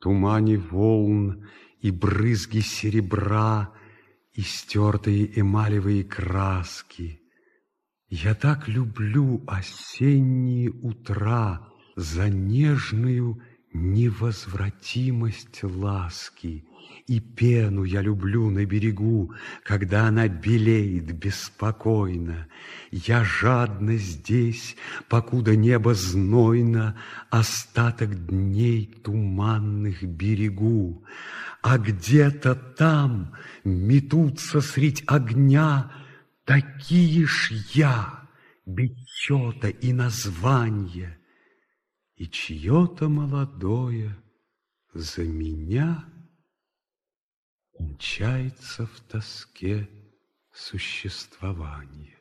тумане волн и брызги серебра, и стертые эмалевые краски. Я так люблю осенние утра за нежную невозвратимость ласки, и пену я люблю на берегу, когда она белеет беспокойно. Я жадно здесь, покуда небо знойно, остаток дней туманных берегу. А где-то там метутся средь огня такие ж я, без и названия, и чье-то молодое за меня Умчается в тоске существование.